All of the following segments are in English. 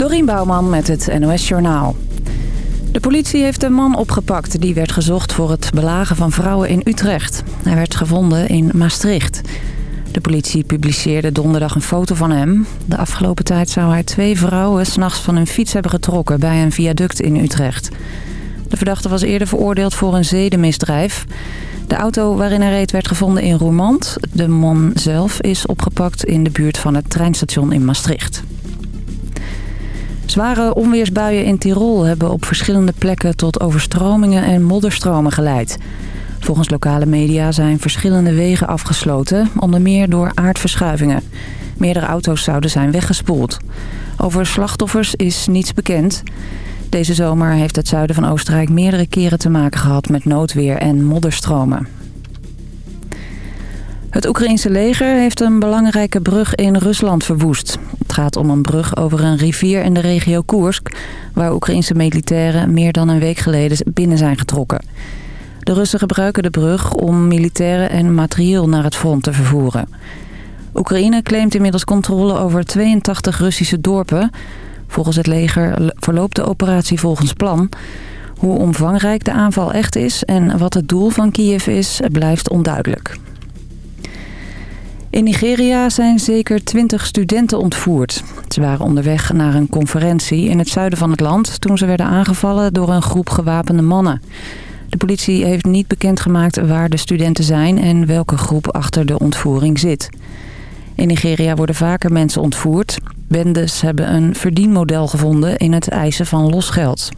Dorien Bouwman met het NOS Journaal. De politie heeft een man opgepakt die werd gezocht voor het belagen van vrouwen in Utrecht. Hij werd gevonden in Maastricht. De politie publiceerde donderdag een foto van hem. De afgelopen tijd zou hij twee vrouwen s'nachts van hun fiets hebben getrokken bij een viaduct in Utrecht. De verdachte was eerder veroordeeld voor een zedenmisdrijf. De auto waarin hij reed werd gevonden in Roermond. De man zelf is opgepakt in de buurt van het treinstation in Maastricht. Zware onweersbuien in Tirol hebben op verschillende plekken tot overstromingen en modderstromen geleid. Volgens lokale media zijn verschillende wegen afgesloten, onder meer door aardverschuivingen. Meerdere auto's zouden zijn weggespoeld. Over slachtoffers is niets bekend. Deze zomer heeft het zuiden van Oostenrijk meerdere keren te maken gehad met noodweer en modderstromen. Het Oekraïense leger heeft een belangrijke brug in Rusland verwoest. Het gaat om een brug over een rivier in de regio Koersk... waar Oekraïense militairen meer dan een week geleden binnen zijn getrokken. De Russen gebruiken de brug om militairen en materieel naar het front te vervoeren. Oekraïne claimt inmiddels controle over 82 Russische dorpen. Volgens het leger verloopt de operatie volgens plan. Hoe omvangrijk de aanval echt is en wat het doel van Kiev is, blijft onduidelijk. In Nigeria zijn zeker twintig studenten ontvoerd. Ze waren onderweg naar een conferentie in het zuiden van het land... toen ze werden aangevallen door een groep gewapende mannen. De politie heeft niet bekendgemaakt waar de studenten zijn... en welke groep achter de ontvoering zit. In Nigeria worden vaker mensen ontvoerd. Bendes hebben een verdienmodel gevonden in het eisen van losgeld.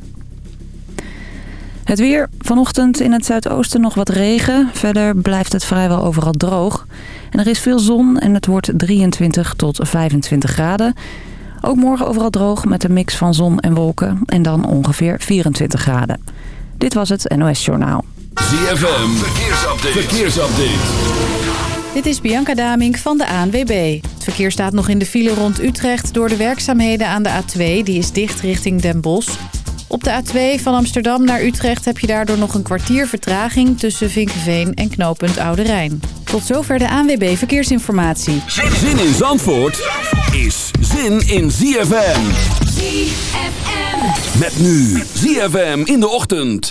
Het weer. Vanochtend in het zuidoosten nog wat regen. Verder blijft het vrijwel overal droog. En er is veel zon en het wordt 23 tot 25 graden. Ook morgen overal droog met een mix van zon en wolken. En dan ongeveer 24 graden. Dit was het NOS Journaal. ZFM. Verkeersupdate. Verkeersupdate. Dit is Bianca Damink van de ANWB. Het verkeer staat nog in de file rond Utrecht door de werkzaamheden aan de A2. Die is dicht richting Den Bosch. Op de A2 van Amsterdam naar Utrecht heb je daardoor nog een kwartier vertraging... tussen Vinkenveen en knooppunt Oude Rijn. Tot zover de ANWB Verkeersinformatie. Zin in Zandvoort is zin in ZFM. ZFM. Met nu ZFM in de ochtend.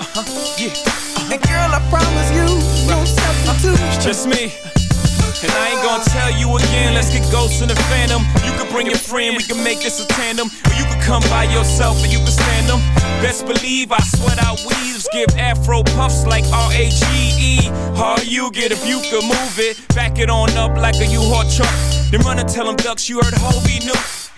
Uh-huh, yeah. Uh-huh. And girl, I promise you, no substitute. It's just me. And I ain't gonna tell you again, let's get ghosts in the phantom. You can bring your friend, we can make this a tandem. Or you can come by yourself and you can stand them. Best believe I sweat out weaves, give afro puffs like R-A-G-E. How you get if you could move it, back it on up like a U-Haul truck. Then run and tell them ducks you heard Hobie knew.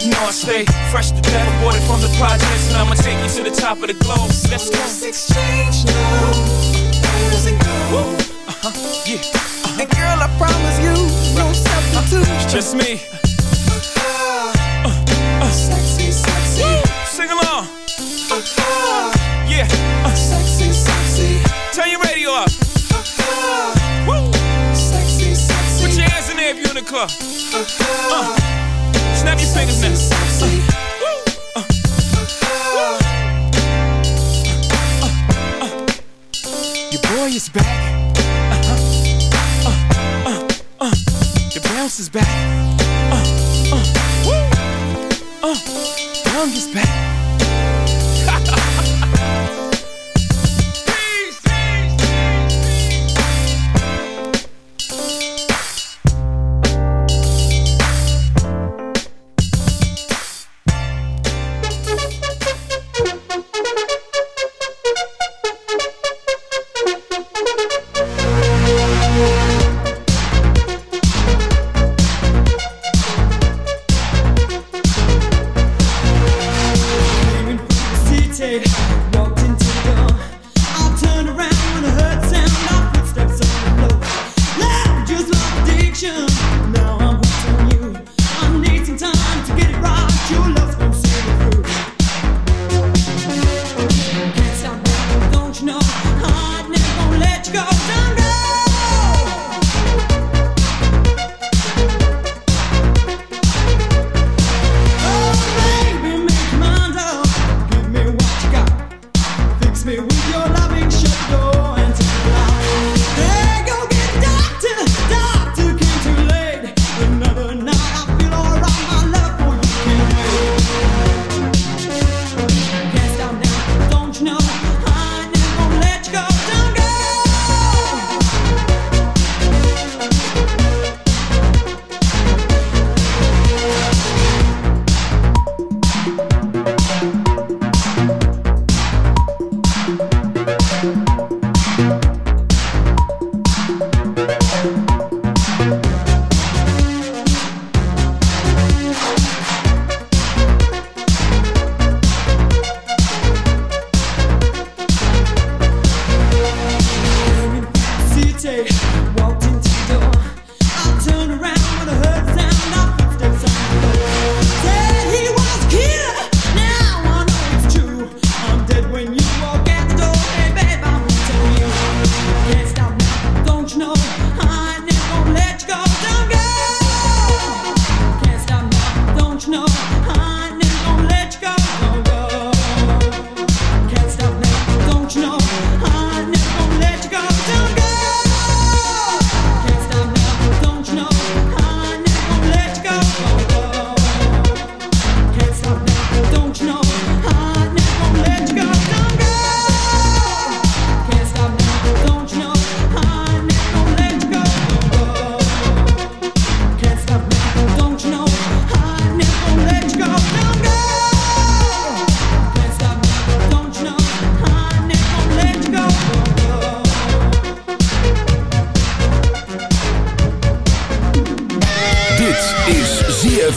You know I stay fresh to death, aborted from the projects, and I'ma take you to the top of the globe. Let's go. Let's exchange now and go. Uh-huh, yeah. Uh-huh. And girl, I promise you, no substitute. It's just me. Uh, uh, sexy, sexy. Woo. Sing along. Uh, yeah. Uh, sexy, sexy. Turn your radio up. Woo. Sexy, sexy. Put your hands in there if you're in the club. Uh, snap your fingers now. Sexy. boy is back. Uh-huh. Uh, uh, uh. The bounce is back. Uh, uh, woo. Uh, is back.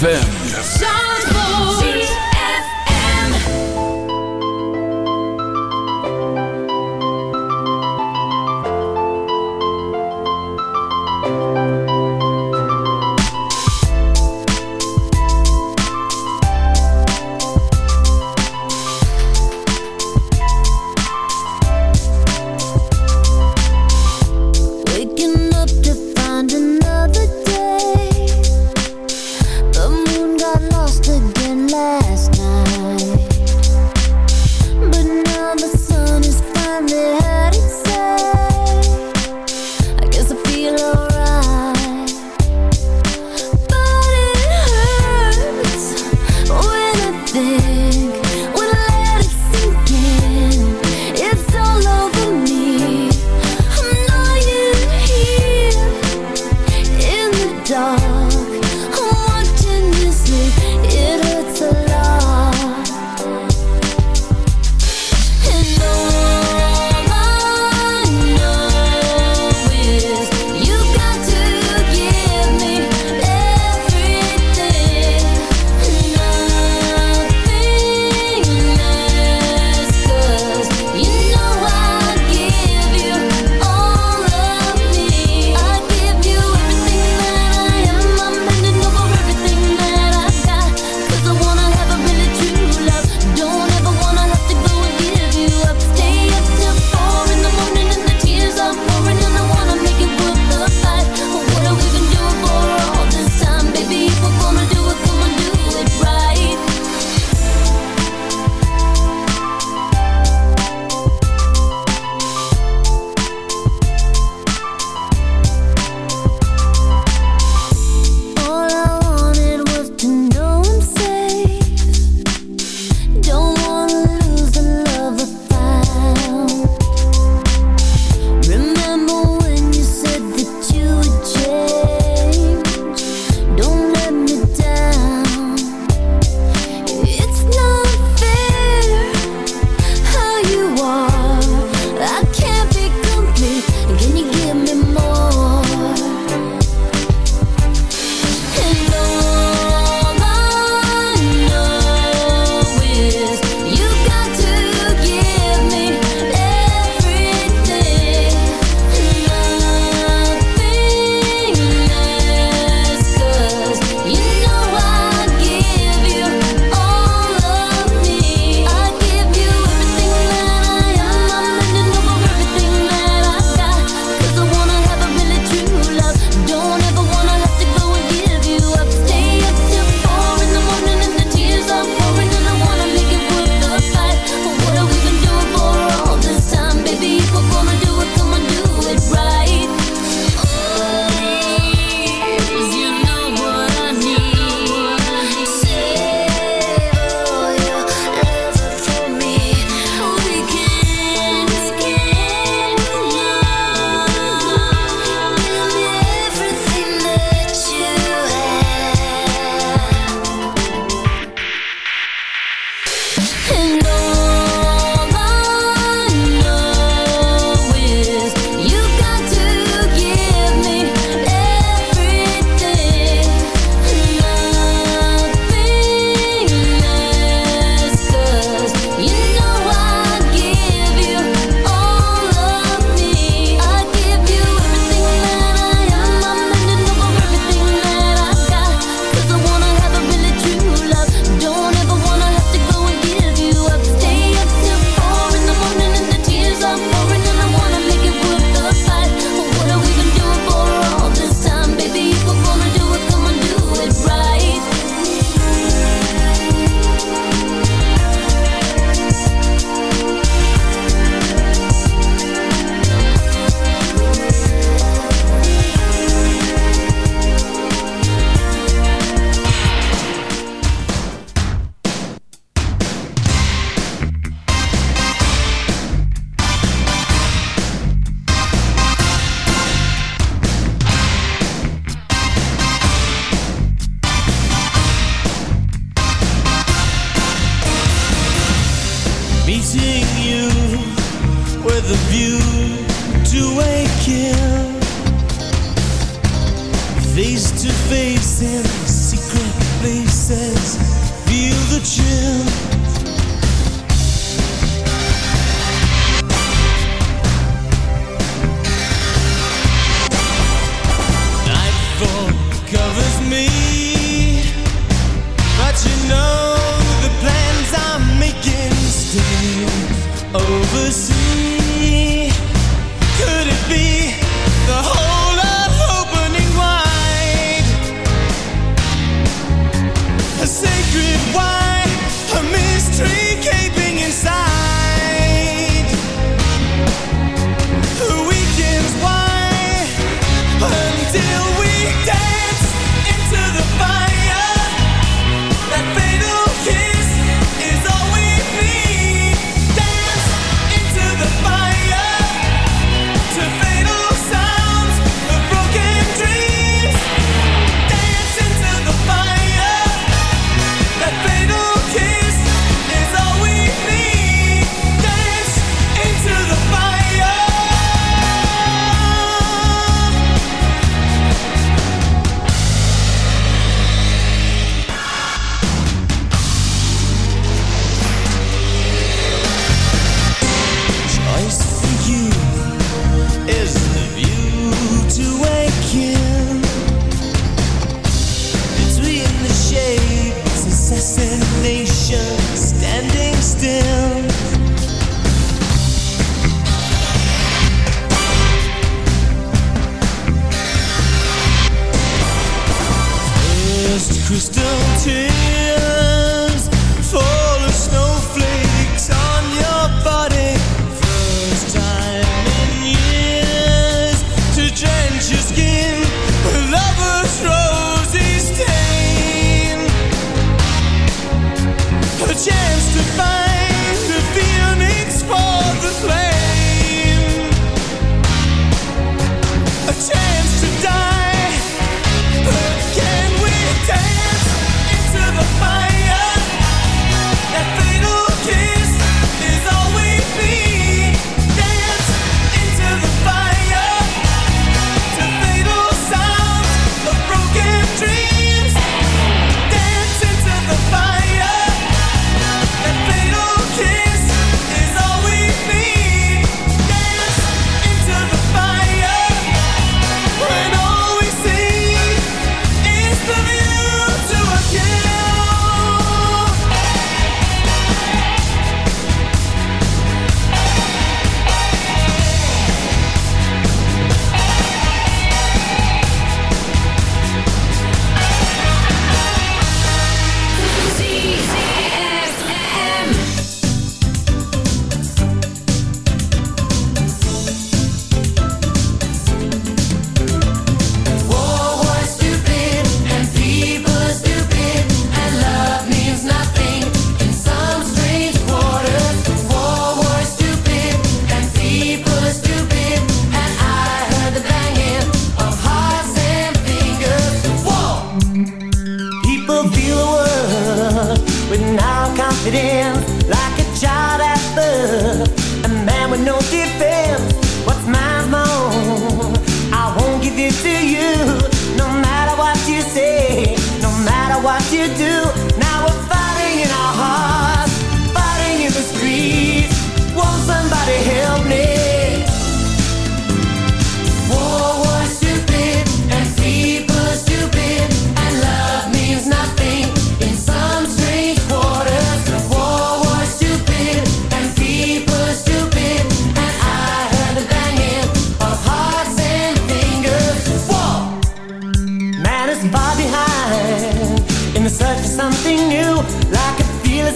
ZFM.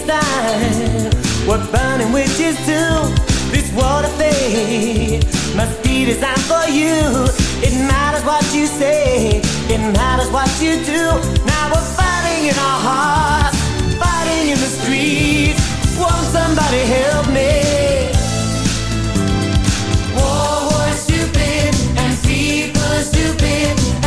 inside. What burning witches too. this world of thing must be designed for you. It matters what you say, it matters what you do. Now we're fighting in our hearts, fighting in the streets. Won't somebody help me? War was stupid and people stupid.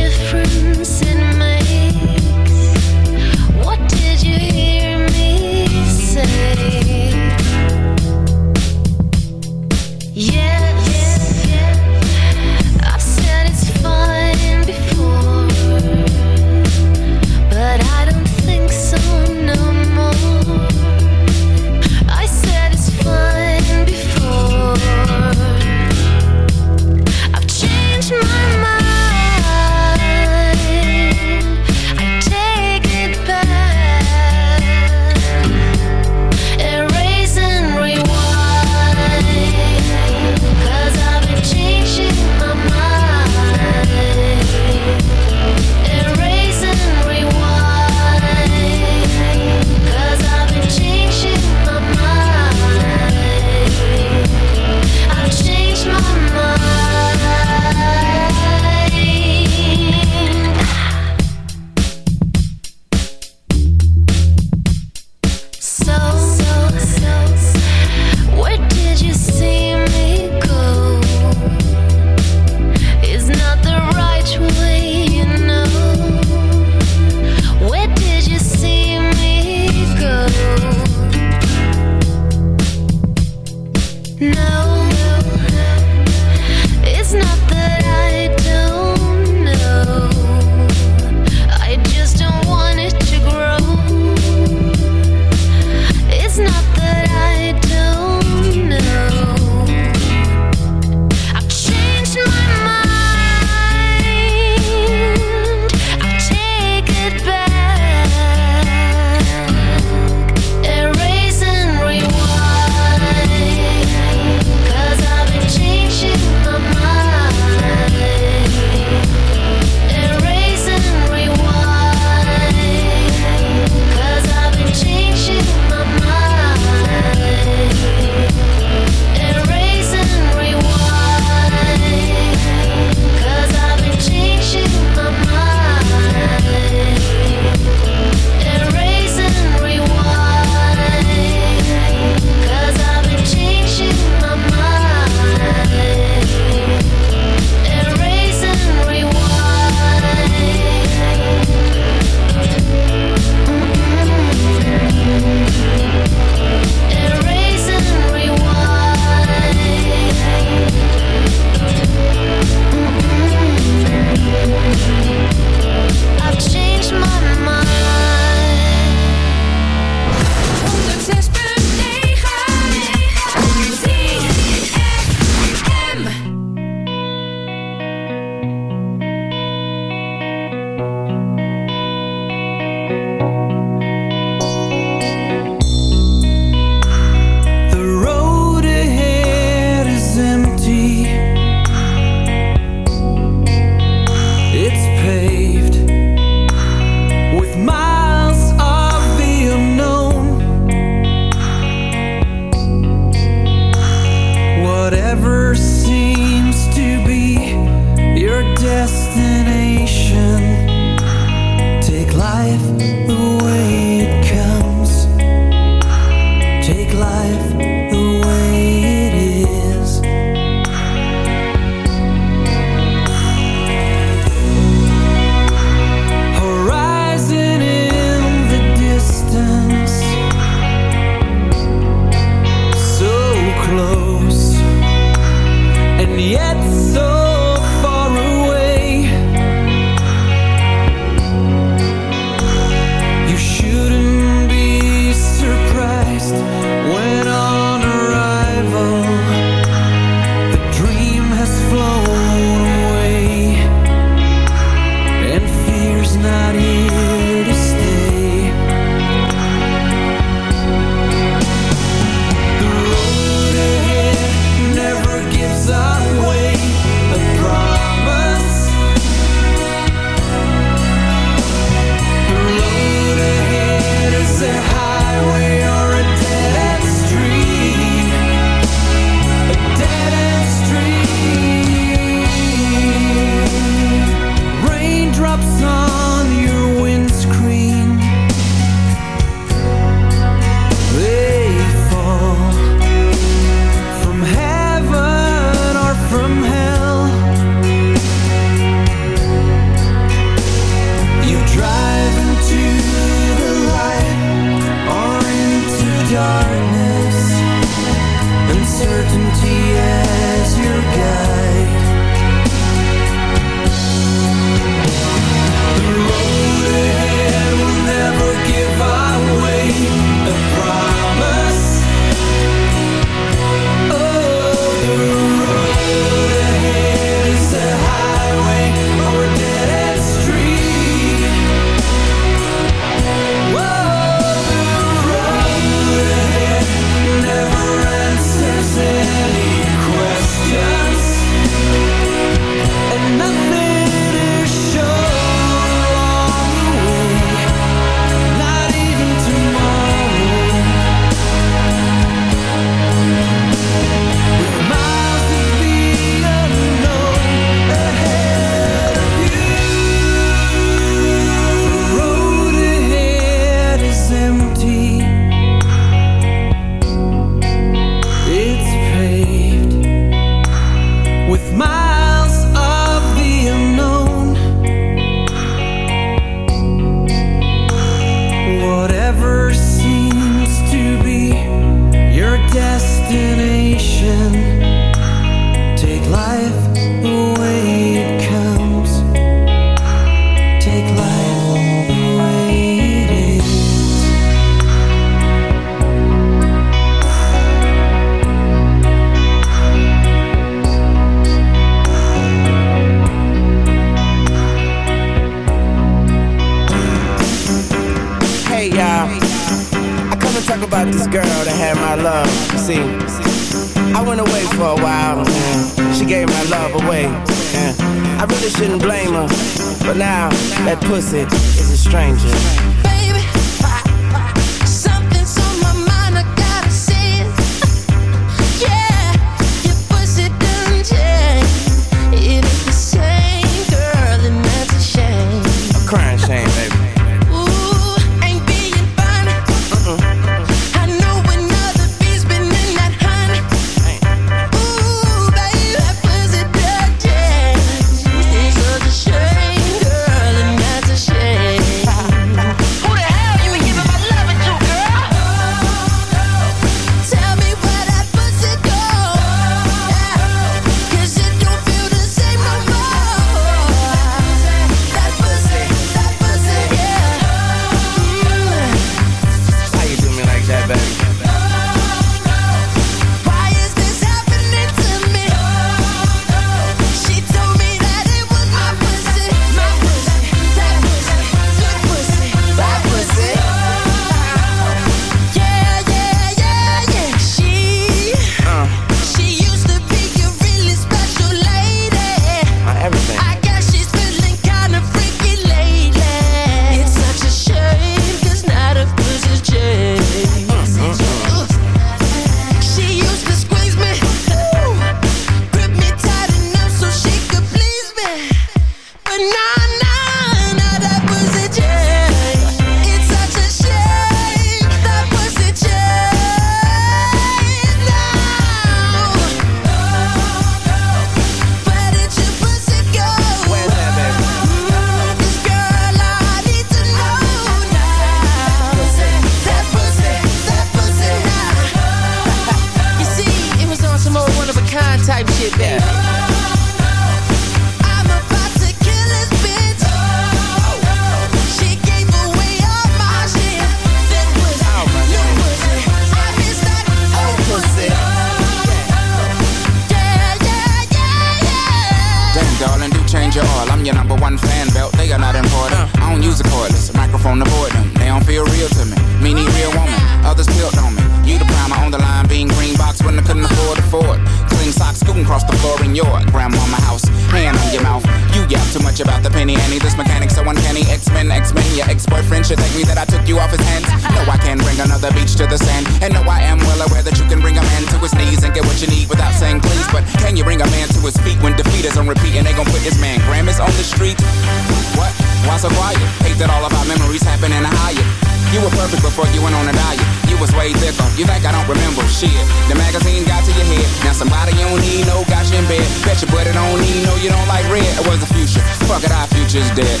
towards the future. Fuck it, our future's dead.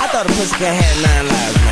I thought a pussycat had nine lives.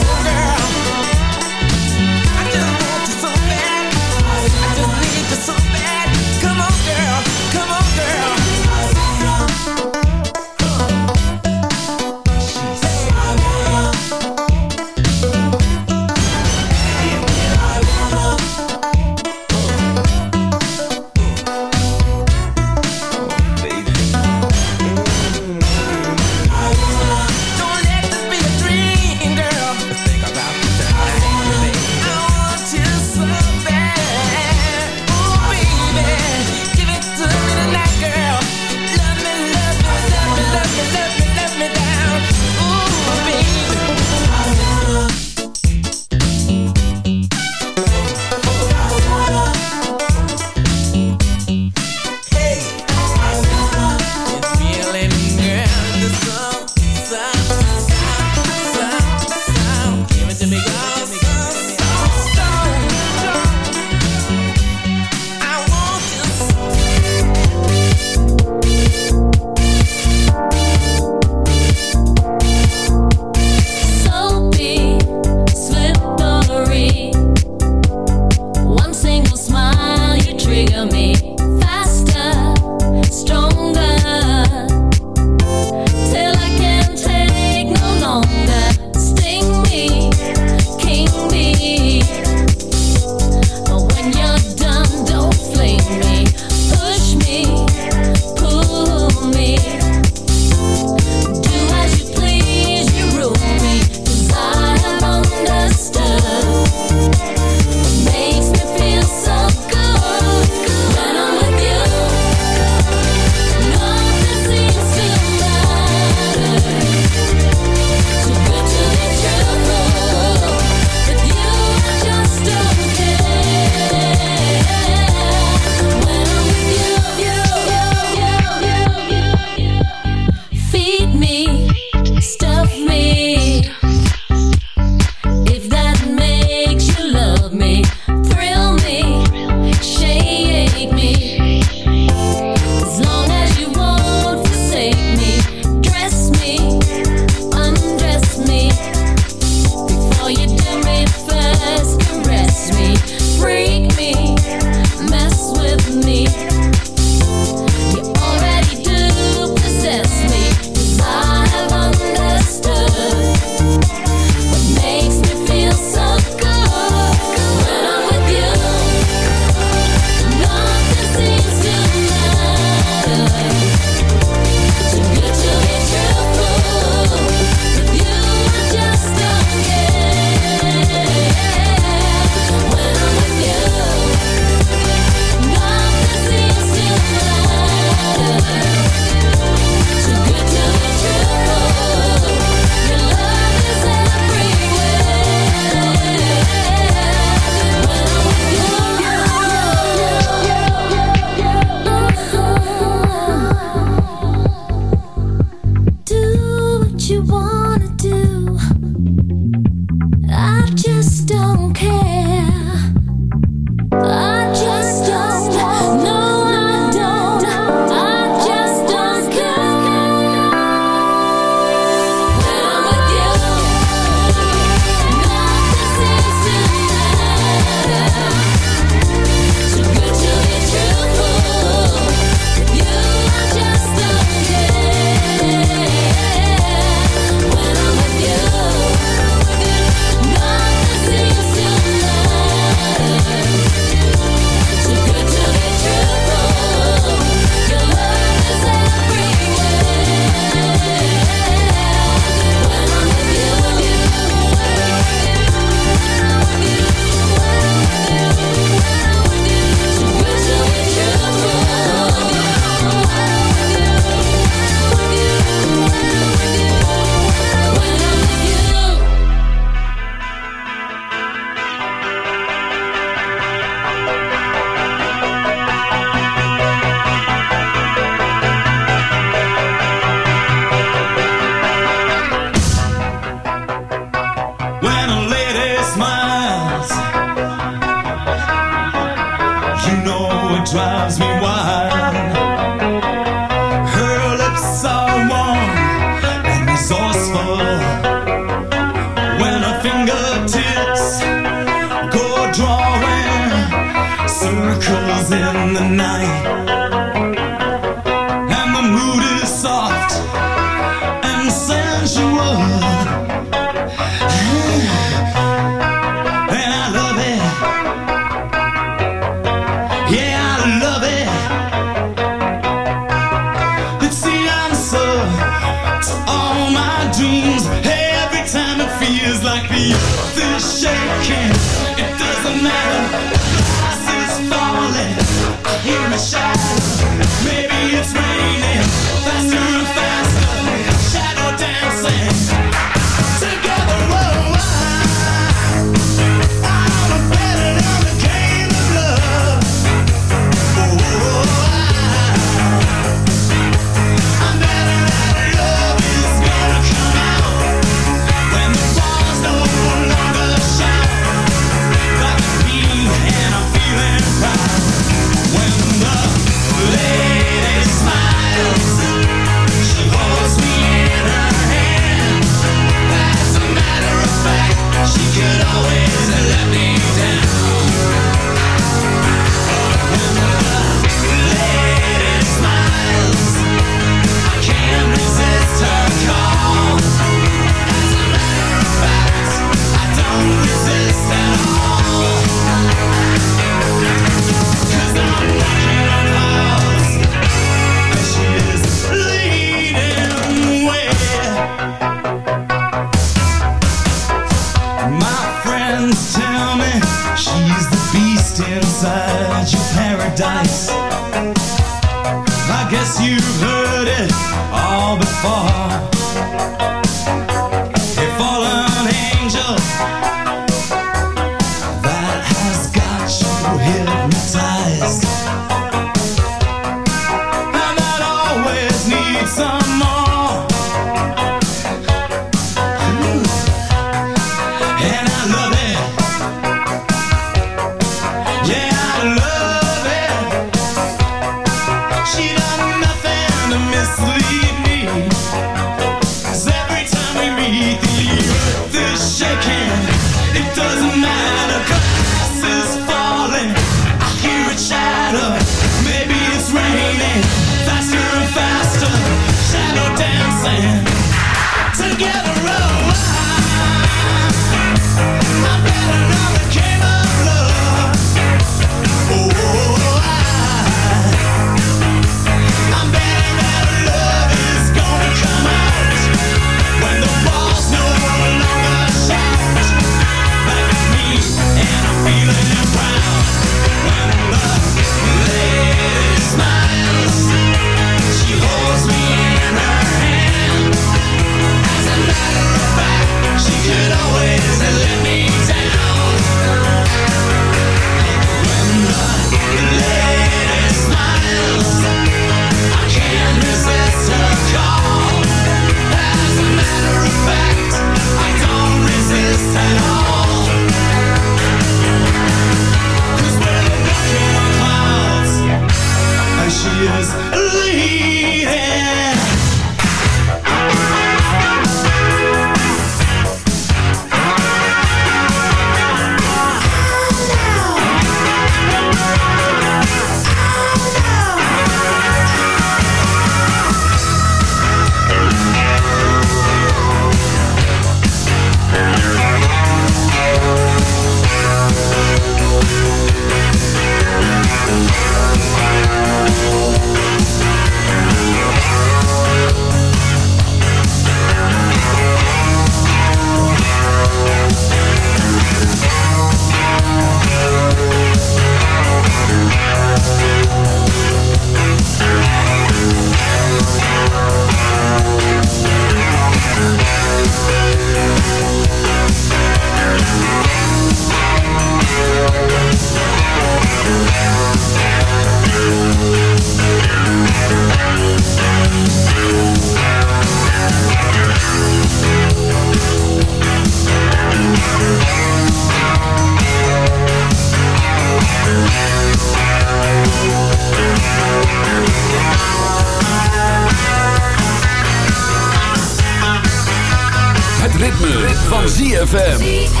ZFM.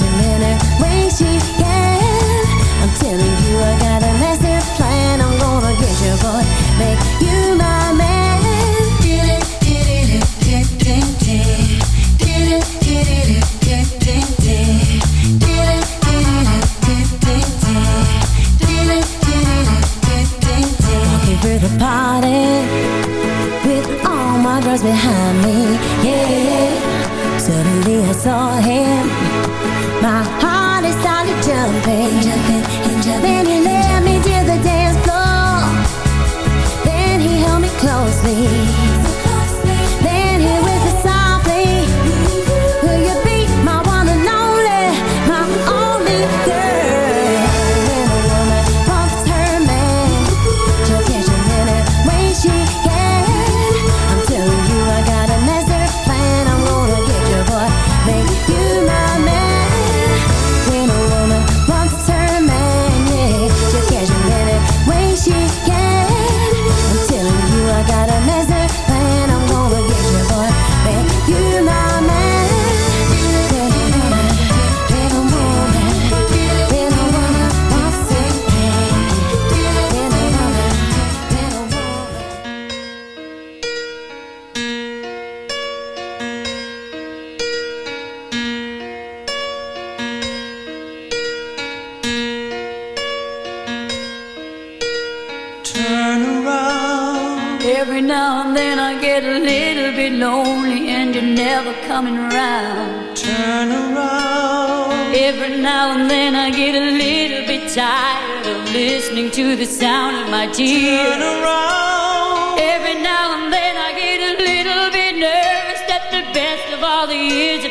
imagining a way she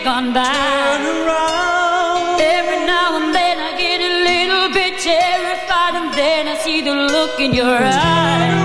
gone by. Turn around. Every now and then I get a little bit terrified, and then I see the look in your eyes.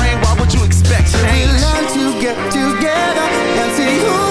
you expect We change? learn to get together and see who